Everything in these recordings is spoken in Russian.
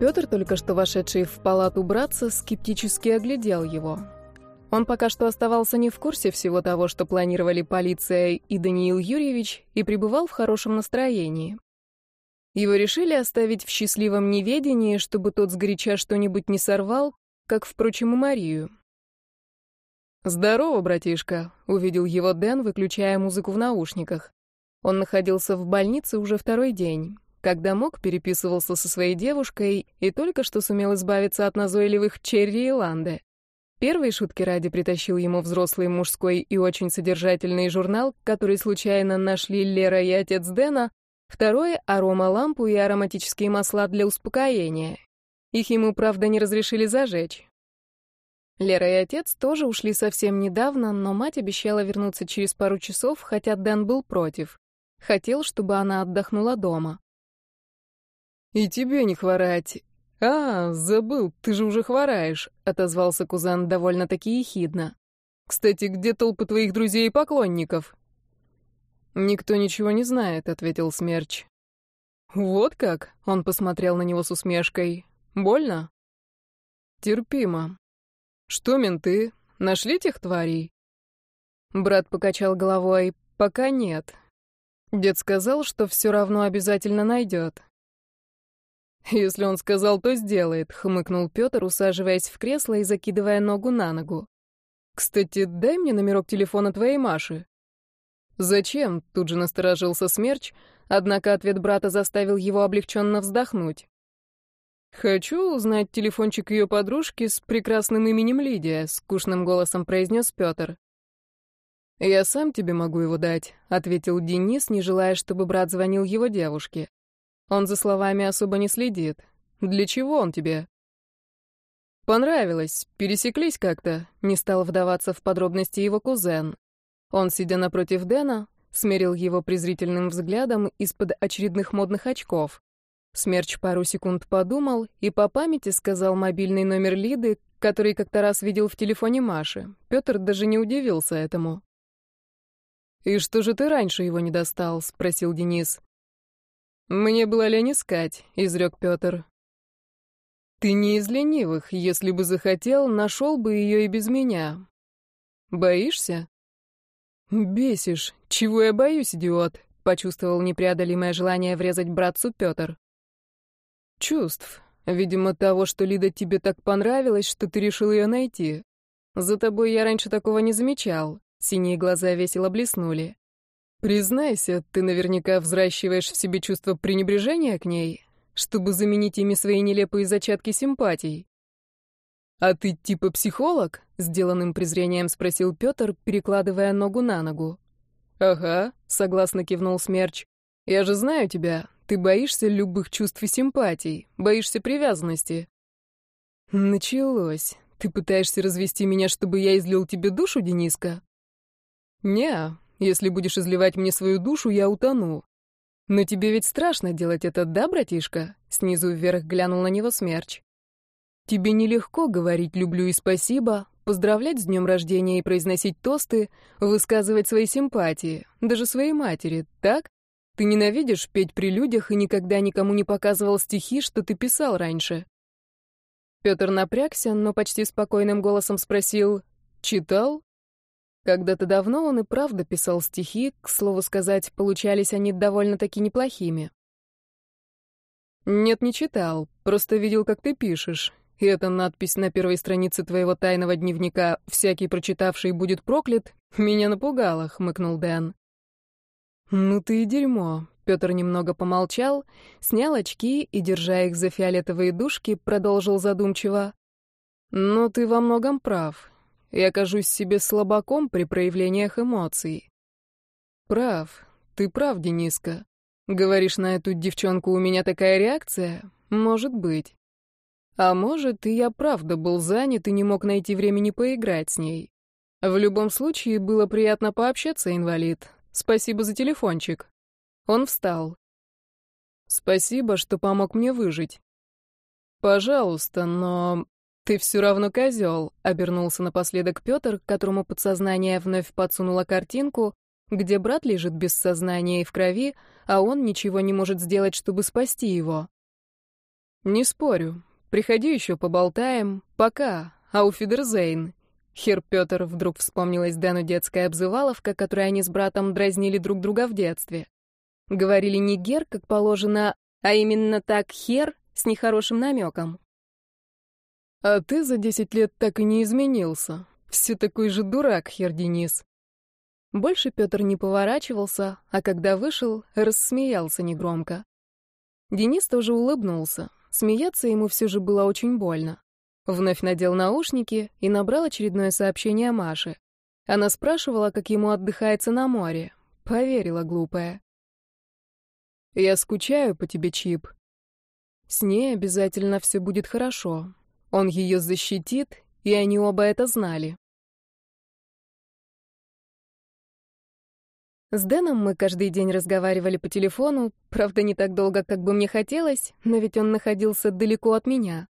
Петр, только что вошедший в палату братца, скептически оглядел его. Он пока что оставался не в курсе всего того, что планировали полиция и Даниил Юрьевич, и пребывал в хорошем настроении. Его решили оставить в счастливом неведении, чтобы тот сгоряча что-нибудь не сорвал, как, впрочем, и Марию. «Здорово, братишка», — увидел его Дэн, выключая музыку в наушниках. Он находился в больнице уже второй день. Когда мог, переписывался со своей девушкой и только что сумел избавиться от назойливых Черри и Ланды. Первые шутки ради притащил ему взрослый мужской и очень содержательный журнал, который случайно нашли Лера и отец Дэна, второе — аромалампу и ароматические масла для успокоения. Их ему, правда, не разрешили зажечь. Лера и отец тоже ушли совсем недавно, но мать обещала вернуться через пару часов, хотя Дэн был против. Хотел, чтобы она отдохнула дома. «И тебе не хворать. А, забыл, ты же уже хвораешь», — отозвался кузен довольно-таки ехидно. «Кстати, где толпы твоих друзей и поклонников?» «Никто ничего не знает», — ответил Смерч. «Вот как?» — он посмотрел на него с усмешкой. «Больно?» «Терпимо. Что, менты, нашли тех тварей?» Брат покачал головой. «Пока нет. Дед сказал, что все равно обязательно найдет. «Если он сказал, то сделает», — хмыкнул Петр, усаживаясь в кресло и закидывая ногу на ногу. «Кстати, дай мне номерок телефона твоей Маши». «Зачем?» — тут же насторожился Смерч, однако ответ брата заставил его облегченно вздохнуть. «Хочу узнать телефончик ее подружки с прекрасным именем Лидия», — скучным голосом произнес Петр. «Я сам тебе могу его дать», — ответил Денис, не желая, чтобы брат звонил его девушке. «Он за словами особо не следит. Для чего он тебе?» «Понравилось. Пересеклись как-то», — не стал вдаваться в подробности его кузен. Он, сидя напротив Дэна, смерил его презрительным взглядом из-под очередных модных очков. Смерч пару секунд подумал и по памяти сказал мобильный номер Лиды, который как-то раз видел в телефоне Маши. Петр даже не удивился этому. «И что же ты раньше его не достал?» — спросил Денис. «Мне было лень искать», — изрек Петр. «Ты не из ленивых. Если бы захотел, нашел бы ее и без меня. Боишься?» «Бесишь. Чего я боюсь, идиот?» — почувствовал непреодолимое желание врезать братцу Петр. «Чувств. Видимо, того, что Лида тебе так понравилась, что ты решил ее найти. За тобой я раньше такого не замечал. Синие глаза весело блеснули. «Признайся, ты наверняка взращиваешь в себе чувство пренебрежения к ней, чтобы заменить ими свои нелепые зачатки симпатий». «А ты типа психолог?» — сделанным презрением спросил Петр, перекладывая ногу на ногу. «Ага», — согласно кивнул Смерч. «Я же знаю тебя. Ты боишься любых чувств и симпатий, боишься привязанности». «Началось. Ты пытаешься развести меня, чтобы я излил тебе душу, Дениска?» «Не, если будешь изливать мне свою душу, я утону. Но тебе ведь страшно делать это, да, братишка?» Снизу вверх глянул на него смерч. «Тебе нелегко говорить «люблю» и «спасибо», поздравлять с днем рождения и произносить тосты, высказывать свои симпатии, даже своей матери, так? Ты ненавидишь петь при людях и никогда никому не показывал стихи, что ты писал раньше». Петр напрягся, но почти спокойным голосом спросил «Читал?» Когда-то давно он и правда писал стихи, к слову сказать, получались они довольно-таки неплохими. «Нет, не читал, просто видел, как ты пишешь. И эта надпись на первой странице твоего тайного дневника «Всякий прочитавший будет проклят» меня напугала», — хмыкнул Дэн. «Ну ты и дерьмо», — Петр немного помолчал, снял очки и, держа их за фиолетовые дужки, продолжил задумчиво. «Но ты во многом прав. Я кажусь себе слабаком при проявлениях эмоций. Прав, ты прав, Дениска. Говоришь, на эту девчонку у меня такая реакция? Может быть. А может, и я правда был занят и не мог найти времени поиграть с ней. В любом случае, было приятно пообщаться, инвалид. Спасибо за телефончик. Он встал. Спасибо, что помог мне выжить. Пожалуйста, но «Ты все равно козел», — обернулся напоследок Петр, которому подсознание вновь подсунуло картинку, где брат лежит без сознания и в крови, а он ничего не может сделать, чтобы спасти его. «Не спорю. Приходи еще поболтаем. Пока. Ауфидерзейн». Хер Петр вдруг вспомнилась Дэну детская обзываловка, которой они с братом дразнили друг друга в детстве. Говорили не гер, как положено, а именно так хер с нехорошим намеком. «А ты за десять лет так и не изменился. Все такой же дурак, хер Денис». Больше Петр не поворачивался, а когда вышел, рассмеялся негромко. Денис тоже улыбнулся. Смеяться ему все же было очень больно. Вновь надел наушники и набрал очередное сообщение Маше. Она спрашивала, как ему отдыхается на море. Поверила глупая. «Я скучаю по тебе, Чип. С ней обязательно все будет хорошо. Он ее защитит, и они оба это знали. С Дэном мы каждый день разговаривали по телефону, правда, не так долго, как бы мне хотелось, но ведь он находился далеко от меня.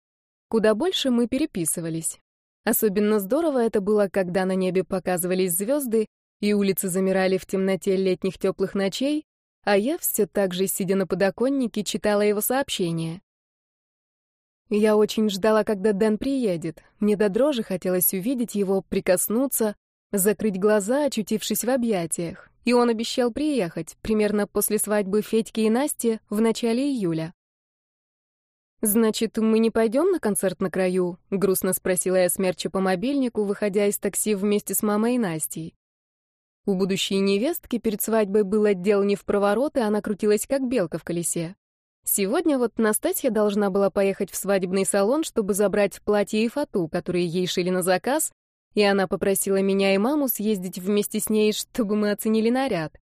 Куда больше мы переписывались. Особенно здорово это было, когда на небе показывались звезды, и улицы замирали в темноте летних теплых ночей, а я все так же, сидя на подоконнике, читала его сообщения. Я очень ждала, когда Дэн приедет. Мне до дрожи хотелось увидеть его, прикоснуться, закрыть глаза, очутившись в объятиях и он обещал приехать, примерно после свадьбы Федьки и Насти в начале июля. «Значит, мы не пойдем на концерт на краю?» — грустно спросила я смерча по мобильнику, выходя из такси вместе с мамой и Настей. У будущей невестки перед свадьбой был отдел не в проворот, и она крутилась как белка в колесе. Сегодня вот Настасья должна была поехать в свадебный салон, чтобы забрать платье и фату, которые ей шили на заказ, и она попросила меня и маму съездить вместе с ней, чтобы мы оценили наряд.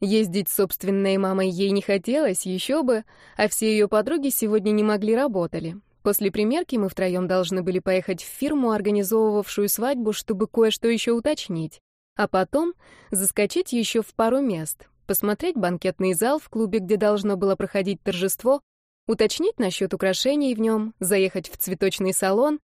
Ездить с собственной мамой ей не хотелось, еще бы, а все ее подруги сегодня не могли работали. После примерки мы втроем должны были поехать в фирму, организовывавшую свадьбу, чтобы кое-что еще уточнить. А потом заскочить еще в пару мест, посмотреть банкетный зал в клубе, где должно было проходить торжество, уточнить насчет украшений в нем, заехать в цветочный салон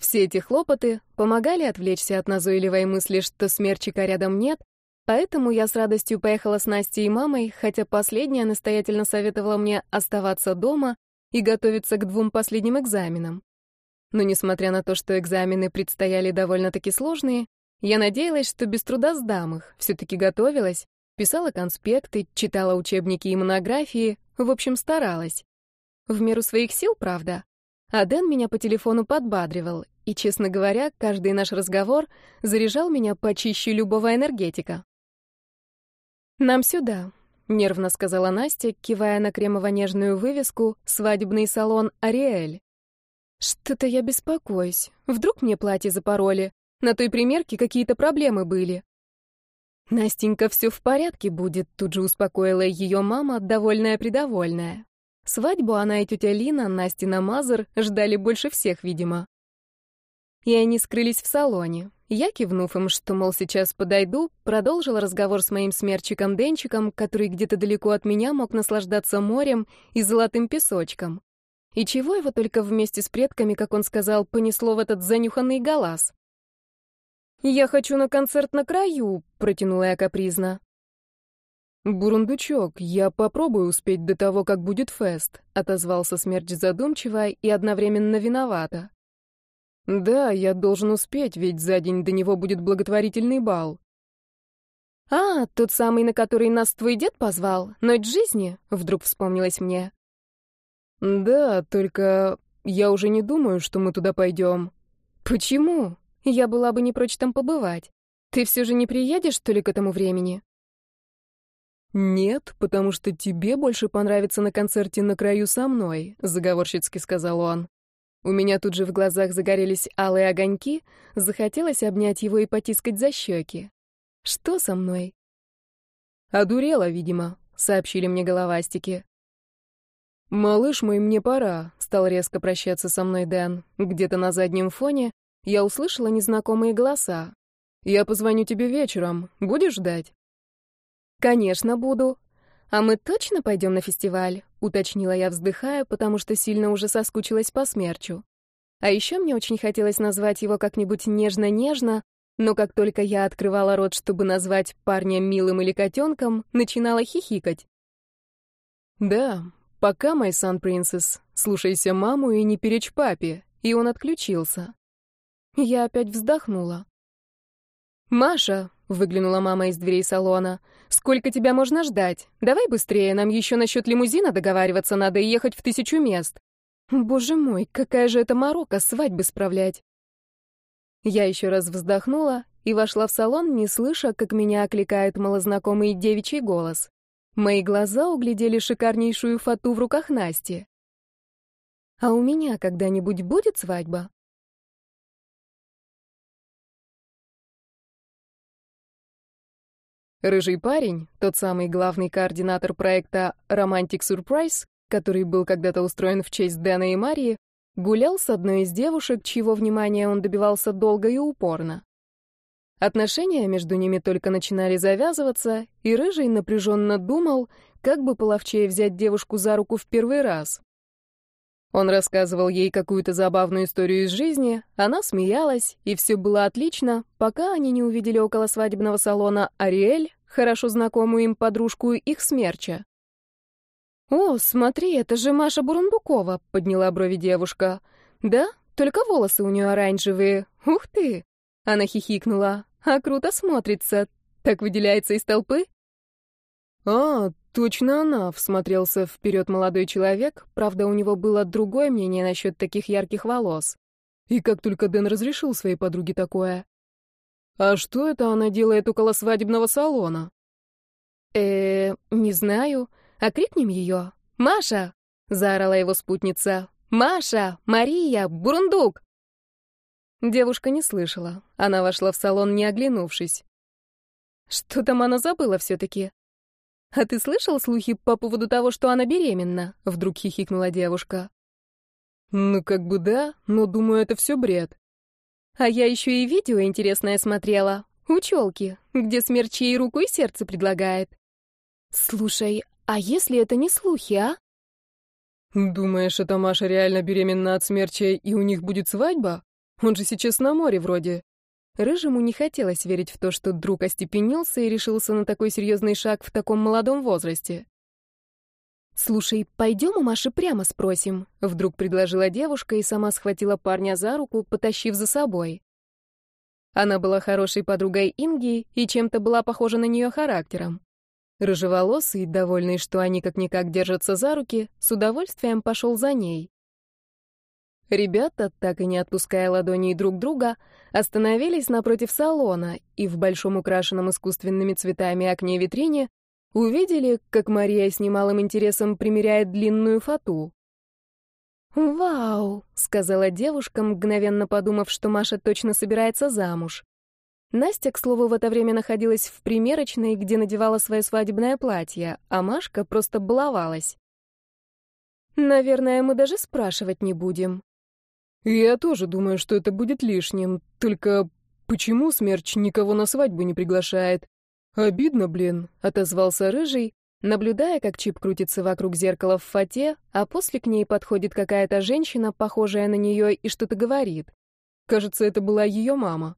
все эти хлопоты помогали отвлечься от назойливой мысли, что смерчика рядом нет, поэтому я с радостью поехала с Настей и мамой, хотя последняя настоятельно советовала мне оставаться дома и готовиться к двум последним экзаменам. Но несмотря на то, что экзамены предстояли довольно-таки сложные, я надеялась, что без труда сдам их, все-таки готовилась, писала конспекты, читала учебники и монографии, в общем, старалась. В меру своих сил, правда. А Дэн меня по телефону подбадривал, и, честно говоря, каждый наш разговор заряжал меня почище любого энергетика. «Нам сюда», — нервно сказала Настя, кивая на кремово-нежную вывеску «Свадебный салон Ариэль». «Что-то я беспокоюсь. Вдруг мне платье запороли? На той примерке какие-то проблемы были». «Настенька, все в порядке будет», — тут же успокоила ее мама, довольная-предовольная. Свадьбу она и тетя Лина, Настина Мазер, ждали больше всех, видимо. И они скрылись в салоне. Я, кивнув им, что, мол, сейчас подойду, продолжила разговор с моим смерчиком Денчиком, который где-то далеко от меня мог наслаждаться морем и золотым песочком. И чего его только вместе с предками, как он сказал, понесло в этот занюханный галас. «Я хочу на концерт на краю», — протянула я капризно. «Бурундучок, я попробую успеть до того, как будет фест», — отозвался смерч задумчиво и одновременно виновата. «Да, я должен успеть, ведь за день до него будет благотворительный бал». «А, тот самый, на который нас твой дед позвал? Ночь жизни?» — вдруг вспомнилось мне. «Да, только я уже не думаю, что мы туда пойдем». «Почему? Я была бы не прочь там побывать. Ты все же не приедешь, что ли, к этому времени?» «Нет, потому что тебе больше понравится на концерте на краю со мной», — заговорщицки сказал он. У меня тут же в глазах загорелись алые огоньки, захотелось обнять его и потискать за щеки. «Что со мной?» «Одурела, видимо», — сообщили мне головастики. «Малыш мой, мне пора», — стал резко прощаться со мной Дэн. Где-то на заднем фоне я услышала незнакомые голоса. «Я позвоню тебе вечером. Будешь ждать?» «Конечно буду. А мы точно пойдем на фестиваль?» — уточнила я, вздыхая, потому что сильно уже соскучилась по смерчу. А еще мне очень хотелось назвать его как-нибудь нежно-нежно, но как только я открывала рот, чтобы назвать парня милым или котенком, начинала хихикать. «Да, пока, мой сан принцесс, слушайся маму и не перечь папе». И он отключился. Я опять вздохнула. «Маша», — выглянула мама из дверей салона, — «сколько тебя можно ждать? Давай быстрее, нам еще насчет лимузина договариваться надо и ехать в тысячу мест». Боже мой, какая же это морока свадьбы справлять. Я еще раз вздохнула и вошла в салон, не слыша, как меня окликает малознакомый девичий голос. Мои глаза углядели шикарнейшую фату в руках Насти. А у меня когда-нибудь будет свадьба? Рыжий парень, тот самый главный координатор проекта Romantic Surprise, который был когда-то устроен в честь Дэна и Марии, гулял с одной из девушек, чьего внимания он добивался долго и упорно. Отношения между ними только начинали завязываться, и Рыжий напряженно думал, как бы половчее взять девушку за руку в первый раз. Он рассказывал ей какую-то забавную историю из жизни, она смеялась, и все было отлично, пока они не увидели около свадебного салона Ариэль, хорошо знакомую им подружку их смерча. «О, смотри, это же Маша Бурундукова», — подняла брови девушка. «Да? Только волосы у нее оранжевые. Ух ты!» Она хихикнула. «А круто смотрится. Так выделяется из толпы?» «А, точно она», — всмотрелся вперед молодой человек. Правда, у него было другое мнение насчет таких ярких волос. И как только Дэн разрешил своей подруге такое. «А что это она делает около свадебного салона?» «Э, не знаю. Окрикнем ее. «Маша!» — заорала его спутница. «Маша! Мария! Бурундук!» Девушка не слышала. Она вошла в салон, не оглянувшись. Что там она забыла все-таки? «А ты слышал слухи по поводу того, что она беременна?» — вдруг хихикнула девушка. «Ну, как бы да, но, думаю, это все бред». «А я еще и видео интересное смотрела. Учелки, где смерч ей руку и сердце предлагает». «Слушай, а если это не слухи, а? Думаешь, эта Маша реально беременна от смерча, и у них будет свадьба? Он же сейчас на море вроде. Рыжему не хотелось верить в то, что друг остепенился и решился на такой серьезный шаг в таком молодом возрасте. «Слушай, пойдем у Маши прямо спросим», — вдруг предложила девушка и сама схватила парня за руку, потащив за собой. Она была хорошей подругой Инги и чем-то была похожа на нее характером. Рыжеволосый, довольный, что они как-никак держатся за руки, с удовольствием пошел за ней. Ребята, так и не отпуская ладоней друг друга, остановились напротив салона и в большом украшенном искусственными цветами окне витрине увидели, как Мария с немалым интересом примеряет длинную фату. «Вау!» — сказала девушка, мгновенно подумав, что Маша точно собирается замуж. Настя, к слову, в это время находилась в примерочной, где надевала свое свадебное платье, а Машка просто баловалась. «Наверное, мы даже спрашивать не будем». «Я тоже думаю, что это будет лишним. Только почему Смерч никого на свадьбу не приглашает? Обидно, блин», — отозвался Рыжий, наблюдая, как Чип крутится вокруг зеркала в фате, а после к ней подходит какая-то женщина, похожая на нее, и что-то говорит. Кажется, это была ее мама.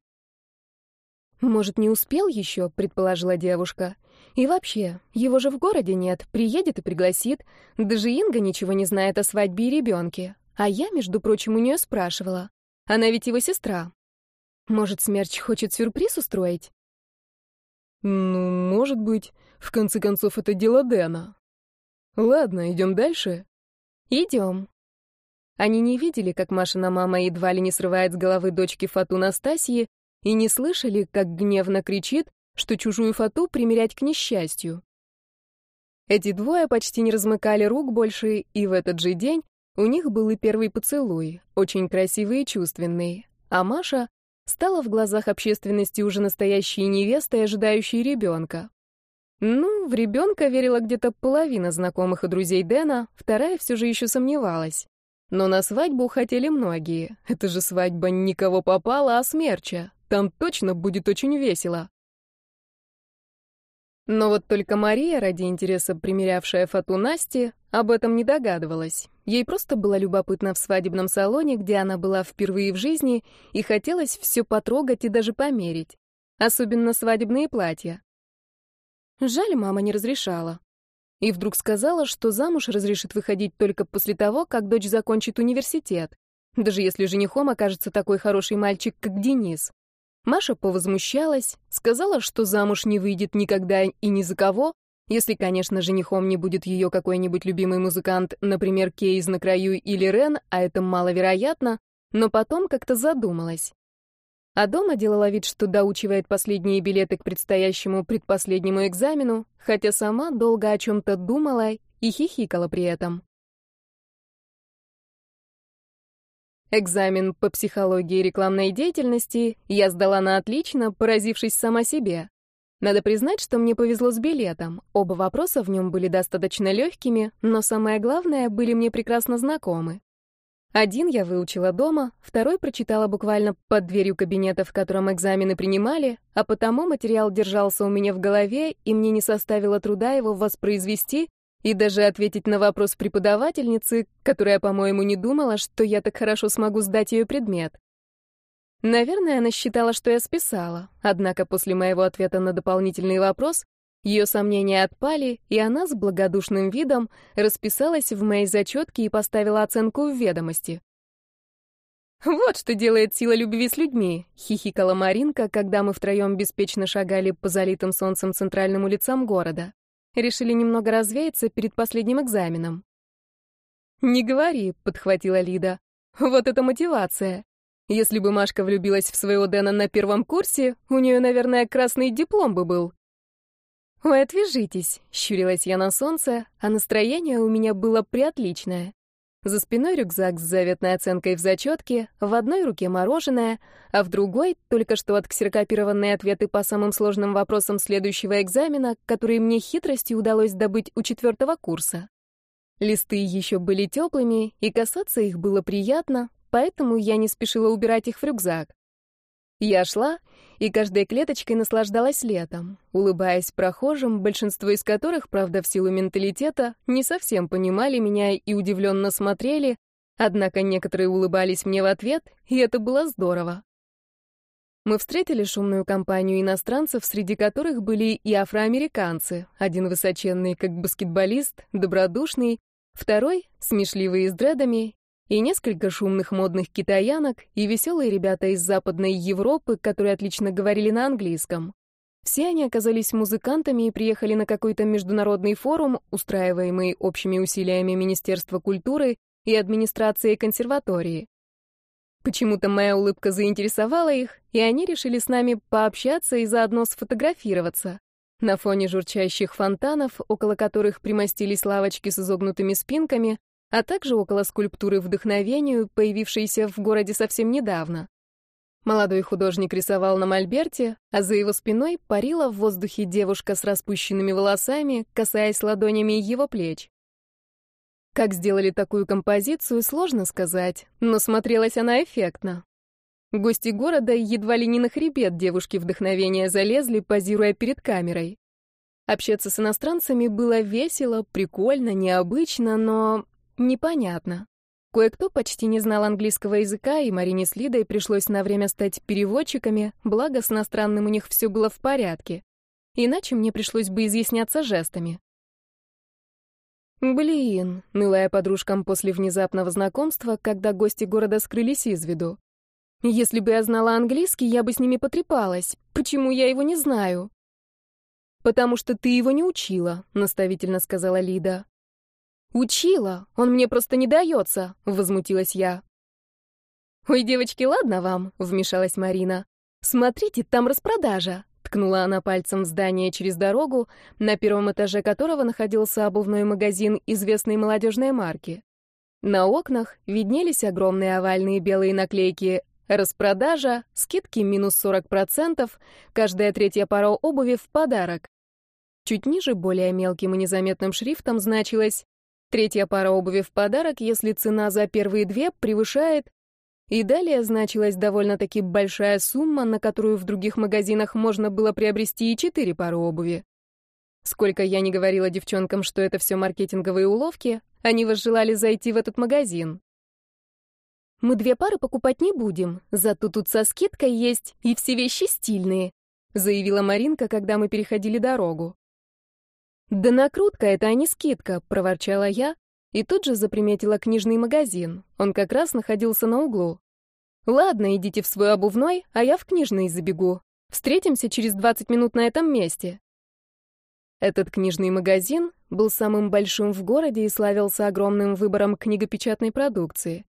«Может, не успел еще?» — предположила девушка. «И вообще, его же в городе нет, приедет и пригласит. Даже Инга ничего не знает о свадьбе и ребенке. А я, между прочим, у нее спрашивала. Она ведь его сестра. Может, Смерч хочет сюрприз устроить?» «Ну, может быть. В конце концов, это дело Дэна. Ладно, идем дальше?» «Идем». Они не видели, как Машина мама едва ли не срывает с головы дочки Фату Настасьи, и не слышали, как гневно кричит, что чужую фату примерять к несчастью. Эти двое почти не размыкали рук больше, и в этот же день у них был и первый поцелуй, очень красивый и чувственный, а Маша стала в глазах общественности уже настоящей невестой, ожидающей ребенка. Ну, в ребенка верила где-то половина знакомых и друзей Дэна, вторая все же еще сомневалась. Но на свадьбу хотели многие. Это же свадьба никого попала, а смерча. Там точно будет очень весело. Но вот только Мария, ради интереса примерявшая фату Насти, об этом не догадывалась. Ей просто было любопытно в свадебном салоне, где она была впервые в жизни, и хотелось все потрогать и даже померить. Особенно свадебные платья. Жаль, мама не разрешала. и вдруг сказала, что замуж разрешит выходить только после того, как дочь закончит университет, даже если женихом окажется такой хороший мальчик, как Денис. Маша повозмущалась, сказала, что замуж не выйдет никогда и ни за кого, если, конечно, женихом не будет ее какой-нибудь любимый музыкант, например, Кейз на краю или Рен, а это маловероятно, но потом как-то задумалась. А дома делала вид, что доучивает последние билеты к предстоящему предпоследнему экзамену, хотя сама долго о чем-то думала и хихикала при этом. Экзамен по психологии рекламной деятельности я сдала на отлично, поразившись сама себе. Надо признать, что мне повезло с билетом. Оба вопроса в нем были достаточно легкими, но самое главное, были мне прекрасно знакомы. Один я выучила дома, второй прочитала буквально под дверью кабинета, в котором экзамены принимали, а потому материал держался у меня в голове, и мне не составило труда его воспроизвести и даже ответить на вопрос преподавательницы, которая, по-моему, не думала, что я так хорошо смогу сдать ее предмет. Наверное, она считала, что я списала, однако после моего ответа на дополнительный вопрос ее сомнения отпали, и она с благодушным видом расписалась в моей зачетке и поставила оценку в ведомости. «Вот что делает сила любви с людьми», — хихикала Маринка, когда мы втроем беспечно шагали по залитым солнцем центральным улицам города. Решили немного развеяться перед последним экзаменом. «Не говори», — подхватила Лида. «Вот это мотивация. Если бы Машка влюбилась в своего Дэна на первом курсе, у нее, наверное, красный диплом бы был». «Ой, отвяжитесь», — щурилась я на солнце, а настроение у меня было приотличное. За спиной рюкзак с заветной оценкой в зачетке, в одной руке мороженое, а в другой — только что отксерокопированные ответы по самым сложным вопросам следующего экзамена, которые мне хитростью удалось добыть у четвертого курса. Листы еще были теплыми, и касаться их было приятно, поэтому я не спешила убирать их в рюкзак. Я шла и каждой клеточкой наслаждалась летом, улыбаясь прохожим, большинство из которых, правда, в силу менталитета, не совсем понимали меня и удивленно смотрели, однако некоторые улыбались мне в ответ, и это было здорово. Мы встретили шумную компанию иностранцев, среди которых были и афроамериканцы, один высоченный, как баскетболист, добродушный, второй — смешливый с дредами, и несколько шумных модных китаянок, и веселые ребята из Западной Европы, которые отлично говорили на английском. Все они оказались музыкантами и приехали на какой-то международный форум, устраиваемый общими усилиями Министерства культуры и администрации консерватории. Почему-то моя улыбка заинтересовала их, и они решили с нами пообщаться и заодно сфотографироваться. На фоне журчащих фонтанов, около которых примостились лавочки с изогнутыми спинками, а также около скульптуры вдохновению, появившейся в городе совсем недавно. Молодой художник рисовал на мольберте, а за его спиной парила в воздухе девушка с распущенными волосами, касаясь ладонями его плеч. Как сделали такую композицию, сложно сказать, но смотрелась она эффектно. Гости города едва ли не на хребет девушки вдохновения залезли, позируя перед камерой. Общаться с иностранцами было весело, прикольно, необычно, но Непонятно. Кое-кто почти не знал английского языка, и Марине с Лидой пришлось на время стать переводчиками, благо с иностранным у них все было в порядке. Иначе мне пришлось бы изъясняться жестами. Блин, нылая подружкам после внезапного знакомства, когда гости города скрылись из виду. Если бы я знала английский, я бы с ними потрепалась. Почему я его не знаю? Потому что ты его не учила, наставительно сказала Лида. «Учила, он мне просто не дается», — возмутилась я. «Ой, девочки, ладно вам», — вмешалась Марина. «Смотрите, там распродажа», — ткнула она пальцем в здание через дорогу, на первом этаже которого находился обувной магазин известной молодежной марки. На окнах виднелись огромные овальные белые наклейки «Распродажа», «Скидки минус 40%», «Каждая третья пара обуви в подарок». Чуть ниже, более мелким и незаметным шрифтом значилось Третья пара обуви в подарок, если цена за первые две превышает... И далее значилась довольно-таки большая сумма, на которую в других магазинах можно было приобрести и четыре пары обуви. Сколько я не говорила девчонкам, что это все маркетинговые уловки, они возжелали зайти в этот магазин. «Мы две пары покупать не будем, зато тут со скидкой есть, и все вещи стильные», заявила Маринка, когда мы переходили дорогу. «Да накрутка это, а не скидка», — проворчала я, и тут же заприметила книжный магазин. Он как раз находился на углу. «Ладно, идите в свой обувной, а я в книжный забегу. Встретимся через 20 минут на этом месте». Этот книжный магазин был самым большим в городе и славился огромным выбором книгопечатной продукции.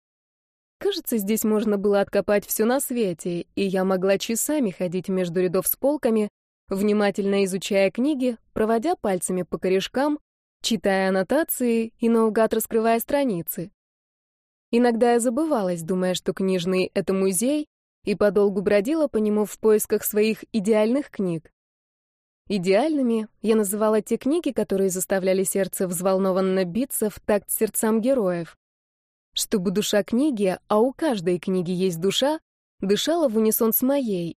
Кажется, здесь можно было откопать все на свете, и я могла часами ходить между рядов с полками, внимательно изучая книги, проводя пальцами по корешкам, читая аннотации и наугад раскрывая страницы. Иногда я забывалась, думая, что книжный — это музей, и подолгу бродила по нему в поисках своих идеальных книг. Идеальными я называла те книги, которые заставляли сердце взволнованно биться в такт сердцам героев. Чтобы душа книги, а у каждой книги есть душа, дышала в унисон с моей.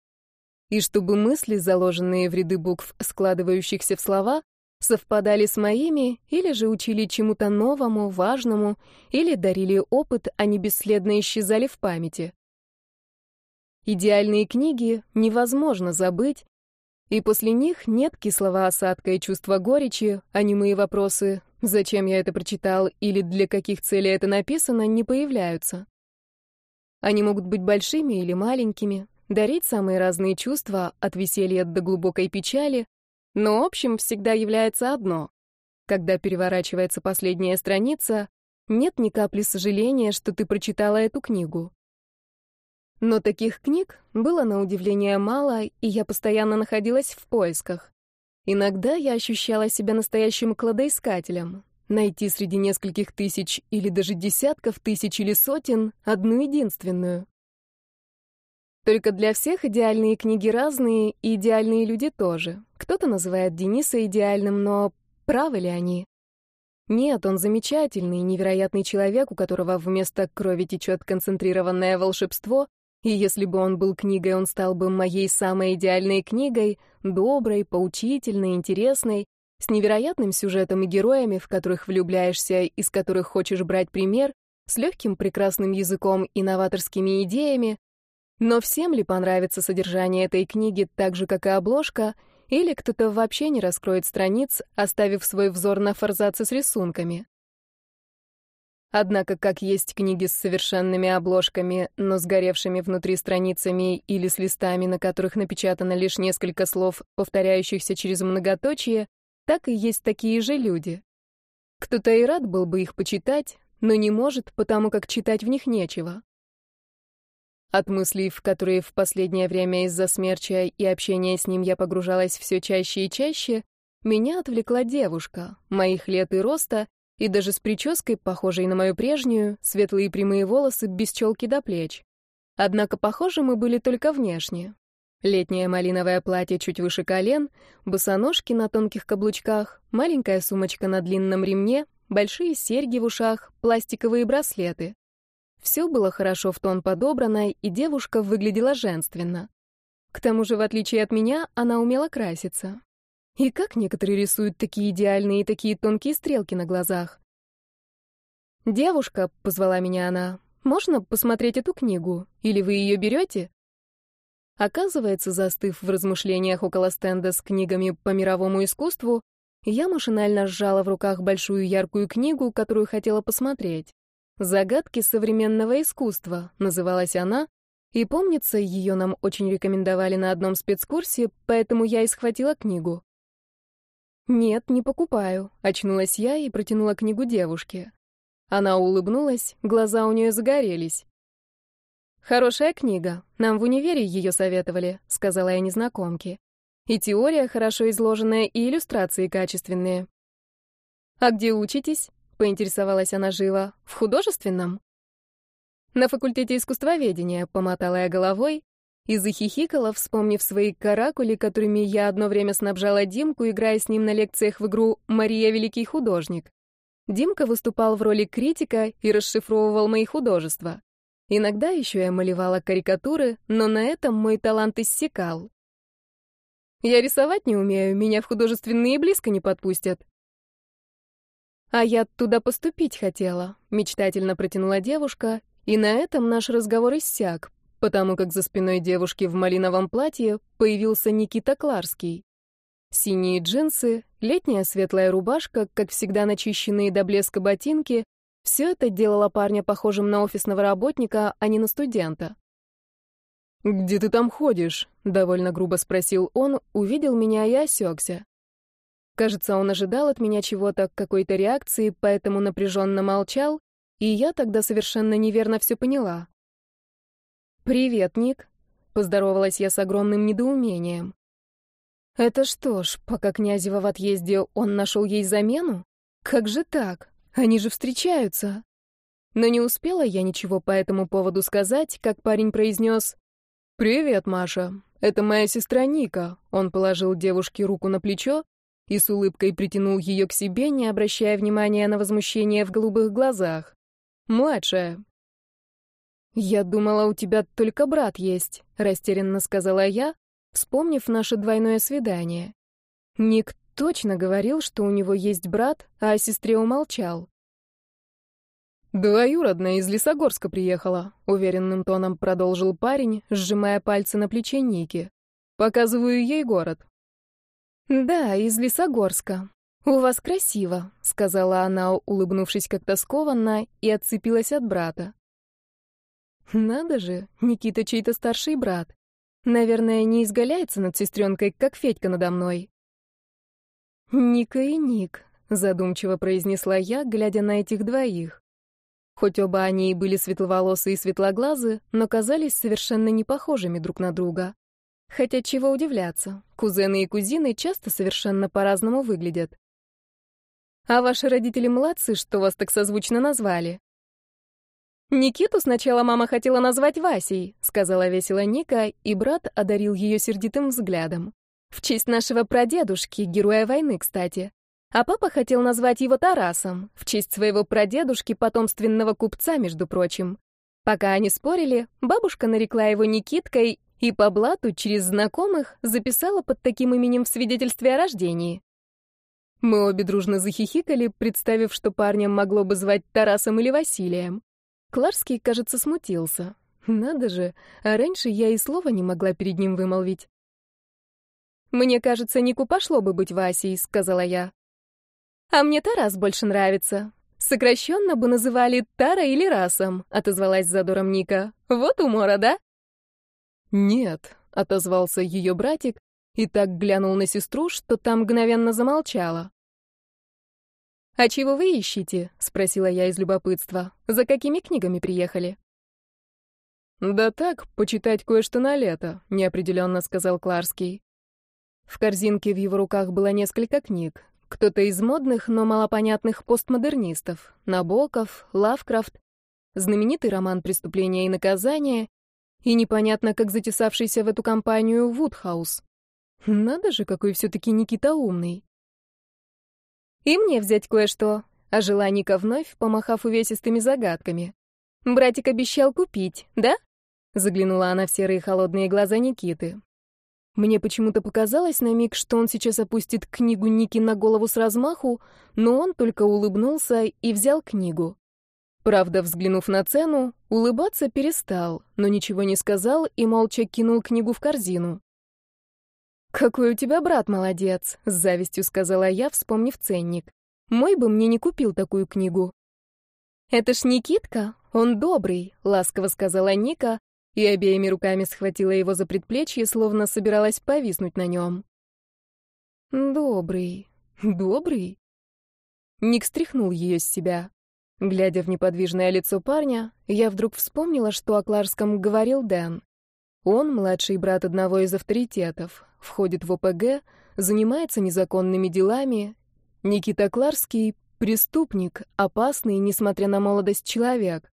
И чтобы мысли, заложенные в ряды букв, складывающихся в слова, совпадали с моими, или же учили чему-то новому, важному, или дарили опыт, а не бесследно исчезали в памяти. Идеальные книги невозможно забыть, и после них нет кислого осадка и чувства горечи, а не мои вопросы «зачем я это прочитал» или «для каких целей это написано» не появляются. Они могут быть большими или маленькими, дарить самые разные чувства, от веселья до глубокой печали, но общим всегда является одно. Когда переворачивается последняя страница, нет ни капли сожаления, что ты прочитала эту книгу. Но таких книг было на удивление мало, и я постоянно находилась в поисках. Иногда я ощущала себя настоящим кладоискателем. Найти среди нескольких тысяч или даже десятков тысяч или сотен одну единственную. Только для всех идеальные книги разные, и идеальные люди тоже. Кто-то называет Дениса идеальным, но правы ли они? Нет, он замечательный, невероятный человек, у которого вместо крови течет концентрированное волшебство, и если бы он был книгой, он стал бы моей самой идеальной книгой, доброй, поучительной, интересной, с невероятным сюжетом и героями, в которых влюбляешься, из которых хочешь брать пример, с легким прекрасным языком и новаторскими идеями. Но всем ли понравится содержание этой книги так же, как и обложка, или кто-то вообще не раскроет страниц, оставив свой взор на форзаце с рисунками? Однако, как есть книги с совершенными обложками, но сгоревшими внутри страницами или с листами, на которых напечатано лишь несколько слов, повторяющихся через многоточие, так и есть такие же люди. Кто-то и рад был бы их почитать, но не может, потому как читать в них нечего. От мыслей, в которые в последнее время из-за смерча и общения с ним я погружалась все чаще и чаще, меня отвлекла девушка, моих лет и роста, и даже с прической, похожей на мою прежнюю, светлые прямые волосы без челки до плеч. Однако похожи мы были только внешне. Летнее малиновое платье чуть выше колен, босоножки на тонких каблучках, маленькая сумочка на длинном ремне, большие серьги в ушах, пластиковые браслеты. Все было хорошо в тон подобрано, и девушка выглядела женственно. К тому же, в отличие от меня, она умела краситься. И как некоторые рисуют такие идеальные и такие тонкие стрелки на глазах? «Девушка», — позвала меня она, — «можно посмотреть эту книгу? Или вы ее берете?» Оказывается, застыв в размышлениях около стенда с книгами по мировому искусству, я машинально сжала в руках большую яркую книгу, которую хотела посмотреть. «Загадки современного искусства» называлась она, и, помнится, ее нам очень рекомендовали на одном спецкурсе, поэтому я и схватила книгу. «Нет, не покупаю», — очнулась я и протянула книгу девушке. Она улыбнулась, глаза у нее загорелись. «Хорошая книга. Нам в универе ее советовали», — сказала я незнакомке. «И теория хорошо изложенная, и иллюстрации качественные». «А где учитесь?» — поинтересовалась она живо. «В художественном?» «На факультете искусствоведения», — помотала я головой и захихикала, вспомнив свои каракули, которыми я одно время снабжала Димку, играя с ним на лекциях в игру «Мария — великий художник». Димка выступал в роли критика и расшифровывал мои художества. Иногда еще я малевала карикатуры, но на этом мой талант иссякал. Я рисовать не умею, меня в художественные близко не подпустят. А я туда поступить хотела, мечтательно протянула девушка, и на этом наш разговор иссяк, потому как за спиной девушки в малиновом платье появился Никита Кларский. Синие джинсы, летняя светлая рубашка, как всегда начищенные до блеска ботинки — все это делало парня похожим на офисного работника, а не на студента. «Где ты там ходишь?» — довольно грубо спросил он, увидел меня и осекся. Кажется, он ожидал от меня чего-то, какой-то реакции, поэтому напряженно молчал, и я тогда совершенно неверно все поняла. «Привет, Ник», — поздоровалась я с огромным недоумением. «Это что ж, пока Князева в отъезде он нашел ей замену? Как же так? Они же встречаются!» Но не успела я ничего по этому поводу сказать, как парень произнес «Привет, Маша. Это моя сестра Ника». Он положил девушке руку на плечо и с улыбкой притянул ее к себе, не обращая внимания на возмущение в голубых глазах. «Младшая». «Я думала, у тебя только брат есть», — растерянно сказала я, вспомнив наше двойное свидание. Ник точно говорил, что у него есть брат, а о сестре умолчал. «Двоюродная из Лесогорска приехала», — уверенным тоном продолжил парень, сжимая пальцы на плече Ники. «Показываю ей город». «Да, из Лесогорска. У вас красиво», — сказала она, улыбнувшись как-то скованно, и отцепилась от брата. «Надо же, Никита чей-то старший брат. Наверное, не изгаляется над сестренкой, как Федька надо мной». «Ника и Ник», — задумчиво произнесла я, глядя на этих двоих. Хоть оба они и были светловолосые и светлоглазы, но казались совершенно не похожими друг на друга. Хотя чего удивляться, кузены и кузины часто совершенно по-разному выглядят. А ваши родители молодцы, что вас так созвучно назвали. Никиту сначала мама хотела назвать Васей, сказала весело Ника, и брат одарил ее сердитым взглядом. В честь нашего прадедушки, героя войны, кстати. А папа хотел назвать его Тарасом, в честь своего прадедушки, потомственного купца, между прочим. Пока они спорили, бабушка нарекла его Никиткой и по блату через знакомых записала под таким именем в свидетельстве о рождении. Мы обе дружно захихикали, представив, что парня могло бы звать Тарасом или Василием. Кларский, кажется, смутился. Надо же, а раньше я и слова не могла перед ним вымолвить. «Мне кажется, Нику пошло бы быть Васей», — сказала я. «А мне Тарас больше нравится. Сокращенно бы называли Тара или Расом», — отозвалась задором Ника. «Вот умора, да?» «Нет», — отозвался ее братик и так глянул на сестру, что там мгновенно замолчала. «А чего вы ищете?» — спросила я из любопытства. «За какими книгами приехали?» «Да так, почитать кое-что на лето», — неопределенно сказал Кларский. В корзинке в его руках было несколько книг. Кто-то из модных, но малопонятных постмодернистов. Набоков, Лавкрафт, знаменитый роман «Преступление и наказание» и непонятно, как затесавшийся в эту компанию Вудхаус. Надо же, какой все-таки Никита умный. «И мне взять кое-что», — ожила Ника вновь, помахав увесистыми загадками. «Братик обещал купить, да?» Заглянула она в серые холодные глаза Никиты. Мне почему-то показалось на миг, что он сейчас опустит книгу Ники на голову с размаху, но он только улыбнулся и взял книгу. Правда, взглянув на цену, улыбаться перестал, но ничего не сказал и молча кинул книгу в корзину. «Какой у тебя брат молодец», — с завистью сказала я, вспомнив ценник. «Мой бы мне не купил такую книгу». «Это ж Никитка, он добрый», — ласково сказала Ника, и обеими руками схватила его за предплечье, словно собиралась повиснуть на нем. «Добрый, добрый?» Ник стряхнул ее с себя. Глядя в неподвижное лицо парня, я вдруг вспомнила, что о Кларском говорил Дэн. Он младший брат одного из авторитетов, входит в ОПГ, занимается незаконными делами. Никита Кларский — преступник, опасный, несмотря на молодость, человек.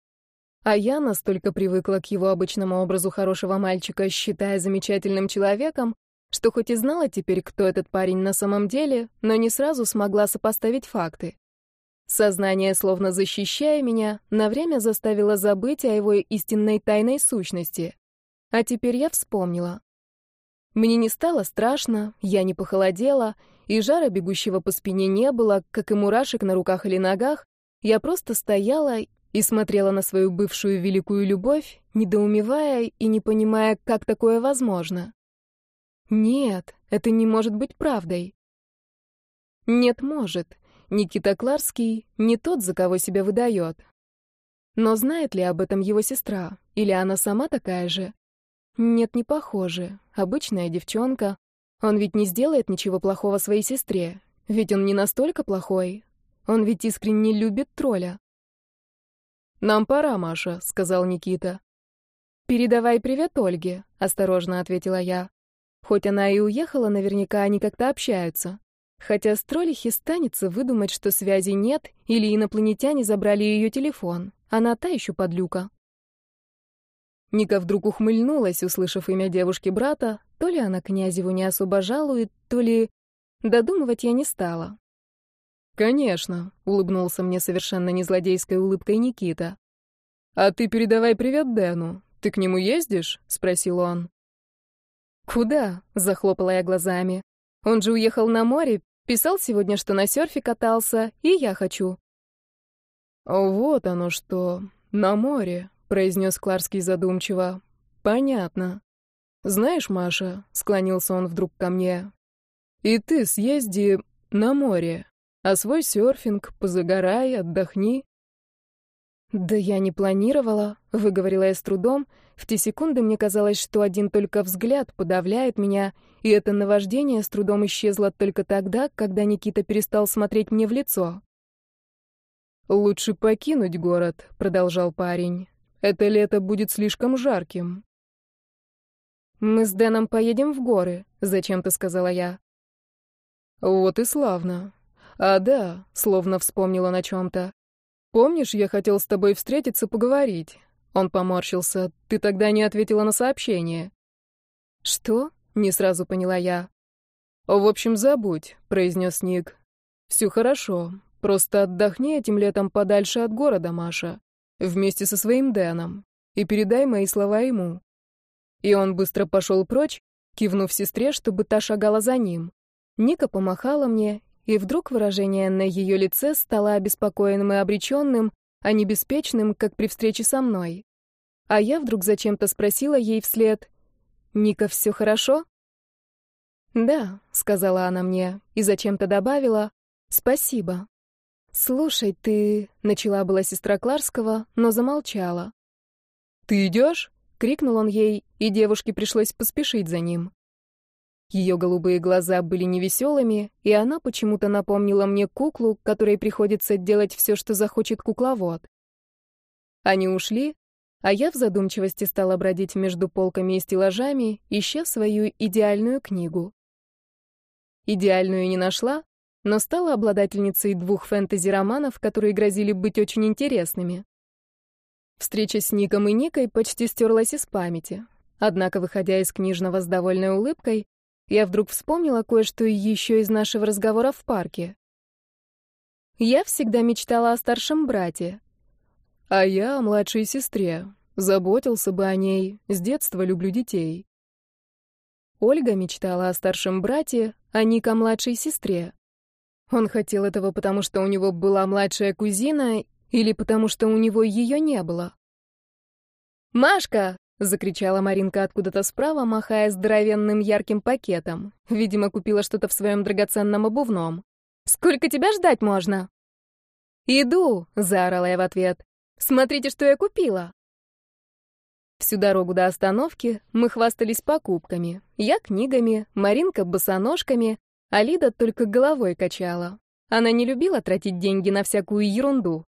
А я настолько привыкла к его обычному образу хорошего мальчика, считая замечательным человеком, что хоть и знала теперь, кто этот парень на самом деле, но не сразу смогла сопоставить факты. Сознание, словно защищая меня, на время заставило забыть о его истинной тайной сущности. А теперь я вспомнила. Мне не стало страшно, я не похолодела, и жара бегущего по спине не было, как и мурашек на руках или ногах. Я просто стояла и смотрела на свою бывшую великую любовь, недоумевая и не понимая, как такое возможно. Нет, Это не может быть правдой. Нет, может. Никита Кларский не тот, за кого себя выдает. Но знает ли об этом его сестра? Или она сама такая же? Нет, не похоже. Обычная девчонка. Он ведь не сделает ничего плохого своей сестре. Ведь он не настолько плохой. Он ведь искренне любит тролля. «Нам пора, Маша», — сказал Никита. «Передавай привет Ольге», — осторожно ответила я. Хоть она и уехала, наверняка они как-то общаются. Хотя с троллихи станется выдумать, что связи нет, или инопланетяне забрали ее телефон. Она та еще подлюка. Ника вдруг ухмыльнулась, услышав имя девушки-брата. То ли она князеву не особо жалует, то ли... Додумывать я не стала. «Конечно», — улыбнулся мне совершенно незлодейской улыбкой Никита. «А ты передавай привет Дэну. Ты к нему ездишь?» — спросил он. «Куда?» — захлопала я глазами. «Он же уехал на море, писал сегодня, что на серфе катался, и я хочу». «Вот оно что, на море», — произнес Кларский задумчиво. «Понятно. Знаешь, Маша», — склонился он вдруг ко мне, — «и ты съезди на море, а свой серфинг позагорай, отдохни». «Да я не планировала», — выговорила я с трудом. В те секунды мне казалось, что один только взгляд подавляет меня, и это наваждение с трудом исчезло только тогда, когда Никита перестал смотреть мне в лицо. «Лучше покинуть город», — продолжал парень. «Это лето будет слишком жарким». «Мы с Дэном поедем в горы», — зачем-то сказала я. «Вот и славно. А да, словно вспомнила на чем-то. Помнишь, я хотел с тобой встретиться, поговорить?» Он поморщился. «Ты тогда не ответила на сообщение». «Что?» — не сразу поняла я. «В общем, забудь», — произнес Ник. «Все хорошо. Просто отдохни этим летом подальше от города, Маша. Вместе со своим Дэном. И передай мои слова ему». И он быстро пошел прочь, кивнув сестре, чтобы та шагала за ним. Ника помахала мне, и вдруг выражение на ее лице стало обеспокоенным и обреченным, а не беспечным, как при встрече со мной. А я вдруг зачем-то спросила ей вслед, «Ника, все хорошо?» «Да», — сказала она мне, и зачем-то добавила, «Спасибо». «Слушай, ты...» — начала была сестра Кларского, но замолчала. «Ты идешь?» — крикнул он ей, и девушке пришлось поспешить за ним. Ее голубые глаза были невеселыми, и она почему-то напомнила мне куклу, которой приходится делать все, что захочет кукловод. Они ушли, а я в задумчивости стала бродить между полками и стеллажами, ища свою идеальную книгу. Идеальную не нашла, но стала обладательницей двух фэнтези-романов, которые грозили быть очень интересными. Встреча с Ником и Никой почти стерлась из памяти. Однако, выходя из книжного с довольной улыбкой, я вдруг вспомнила кое-что еще из нашего разговора в парке. Я всегда мечтала о старшем брате. А я о младшей сестре. Заботился бы о ней. С детства люблю детей. Ольга мечтала о старшем брате, а Ника — младшей сестре. Он хотел этого, потому что у него была младшая кузина или потому что у него ее не было. «Машка!» Закричала Маринка откуда-то справа, махая здоровенным ярким пакетом. Видимо, купила что-то в своем драгоценном обувном. Сколько тебя ждать можно? Иду, заорала я в ответ. Смотрите, что я купила. Всю дорогу до остановки мы хвастались покупками. Я книгами, Маринка босоножками, а Лида только головой качала. Она не любила тратить деньги на всякую ерунду.